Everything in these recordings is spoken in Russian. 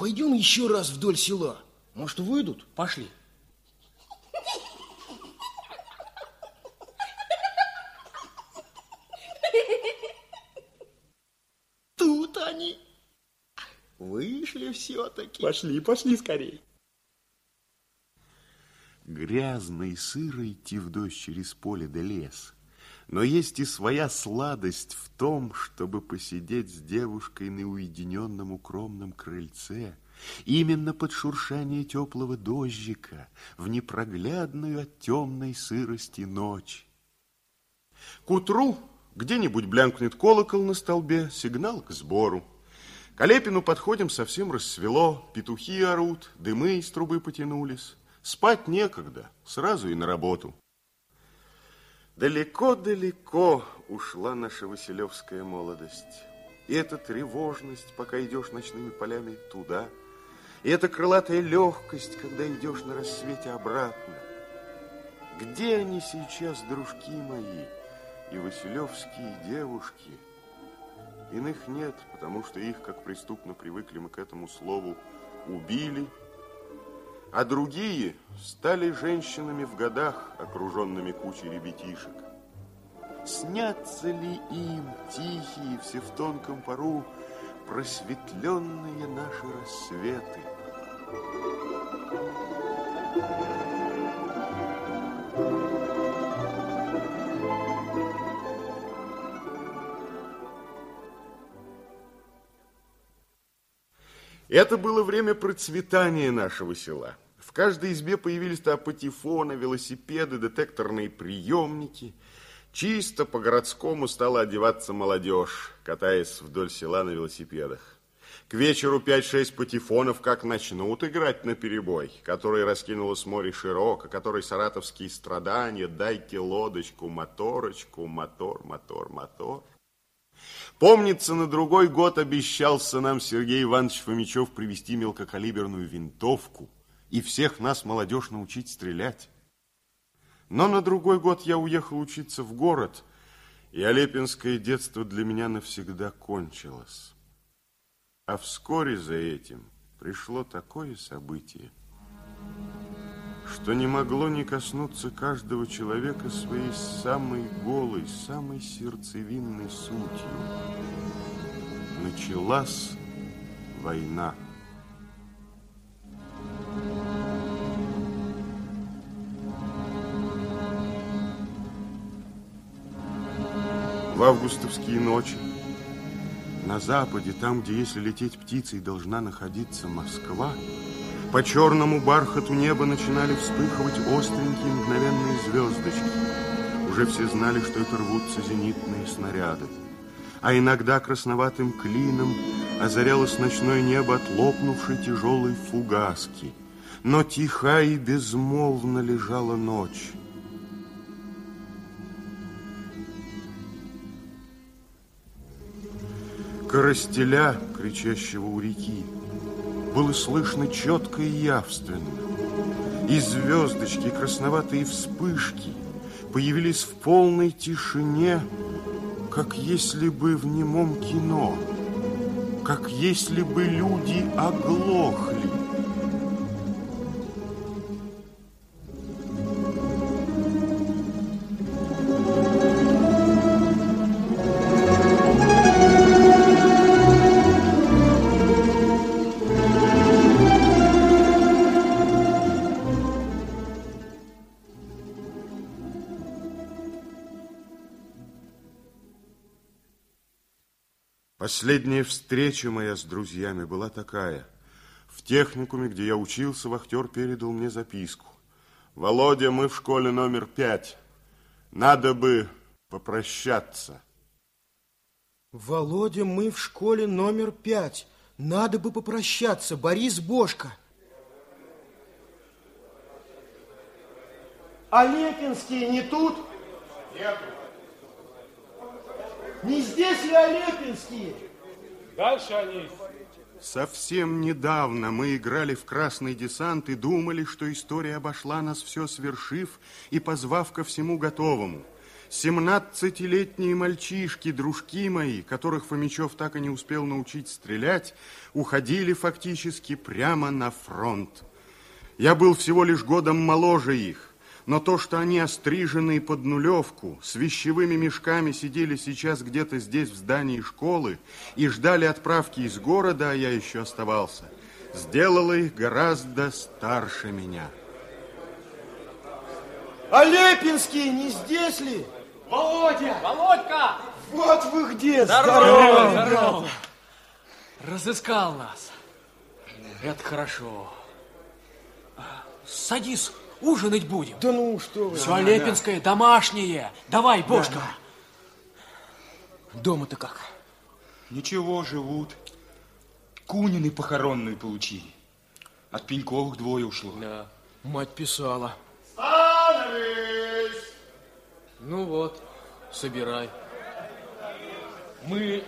Пойдем еще раз вдоль села. Может, выйдут? Пошли. Тут они. Вышли все-таки. Пошли, пошли скорее. Грязно и сыро идти в дождь через поле да лес. Но есть и своя сладость в том, чтобы посидеть с девушкой на уединенном укромном крыльце, именно под шуршание теплого дождика, в непроглядную от темной сырости ночь. К утру где-нибудь блянкнет колокол на столбе, сигнал к сбору. К Олепину подходим, совсем рассвело, петухи орут, дымы из трубы потянулись. Спать некогда, сразу и на работу. Далеко-далеко ушла наша Василевская молодость. И эта тревожность, пока идешь ночными полями туда, и эта крылатая легкость, когда идешь на рассвете обратно. Где они сейчас, дружки мои, и василевские девушки? Иных нет, потому что их, как преступно привыкли мы к этому слову, убили – а другие стали женщинами в годах, окруженными кучей ребятишек. Снятся ли им тихие, все в тонком пару, просветленные наши рассветы? Это было время процветания нашего села. В каждой избе появились-то патефоны, велосипеды, детекторные приемники. Чисто по-городскому стала одеваться молодежь, катаясь вдоль села на велосипедах. К вечеру 5-6 патефонов как начнут играть на перебой, который раскинулось море широко, который саратовские страдания, дайте лодочку, моторочку, мотор, мотор, мотор. Помнится, на другой год обещался нам Сергей Иванович Фомичев привезти мелкокалиберную винтовку и всех нас, молодежь, научить стрелять. Но на другой год я уехал учиться в город, и Олепинское детство для меня навсегда кончилось. А вскоре за этим пришло такое событие, что не могло не коснуться каждого человека своей самой голой, самой сердцевинной сутью. Началась война. В августовские ночи на западе, там, где, если лететь птицей, должна находиться Москва, по черному бархату неба начинали вспыхивать остренькие мгновенные звездочки. Уже все знали, что это рвутся зенитные снаряды. А иногда красноватым клином озарялось ночное небо от лопнувшей тяжелой фугаски. Но тиха и безмолвно лежала ночь. Коростеля, кричащего у реки, было слышно четко и явственно. И звездочки, и красноватые вспышки появились в полной тишине, как если бы в немом кино, как если бы люди оглохли. Последняя встреча моя с друзьями была такая. В техникуме, где я учился, вахтер передал мне записку. Володя, мы в школе номер пять. Надо бы попрощаться. Володя, мы в школе номер пять. Надо бы попрощаться. Борис Бошко. Олепинские не тут? Нету. Не здесь ли Олепинские? Дальше они. Совсем недавно мы играли в красный десант и думали, что история обошла нас, все свершив и позвав ко всему готовому. Семнадцатилетние мальчишки, дружки мои, которых Фомичев так и не успел научить стрелять, уходили фактически прямо на фронт. Я был всего лишь годом моложе их, но то, что они остриженные под нулевку, с вещевыми мешками сидели сейчас где-то здесь, в здании школы, и ждали отправки из города, а я еще оставался, сделало их гораздо старше меня. Олепинский не здесь ли? Володя! Володька! Вот вы где! Здорово! Здорово! Разыскал нас. Это хорошо. Садись, ужинать будем. Да ну, что вы. Все Лепинское, домашнее. Давай, Бошка. Дома-то как? Ничего, живут. Кунины похоронную получили. От Пеньковых двое ушло. Да, мать писала. Становись! Ну вот, собирай. Мы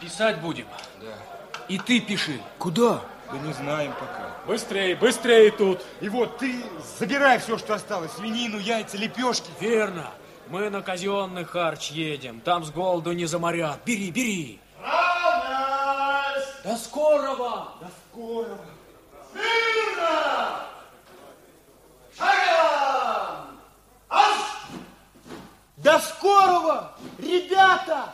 писать будем. Да. И ты пиши. Куда? Да не знаем пока. Быстрее, быстрее тут. И вот ты забирай все, что осталось. Свинину, яйца, лепешки. Верно. Мы на казенный харч едем. Там с голоду не заморят. Бери, бери. Равность! До скорого. Да скоро. Смирно! Шагом! Ас! До скорого, ребята!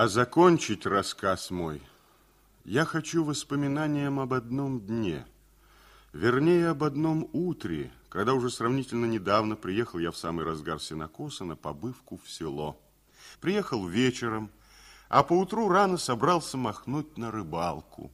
А закончить рассказ мой я хочу воспоминанием об одном дне, вернее, об одном утре, когда уже сравнительно недавно приехал я в самый разгар сенокоса на побывку в село. Приехал вечером, а поутру рано собрался махнуть на рыбалку.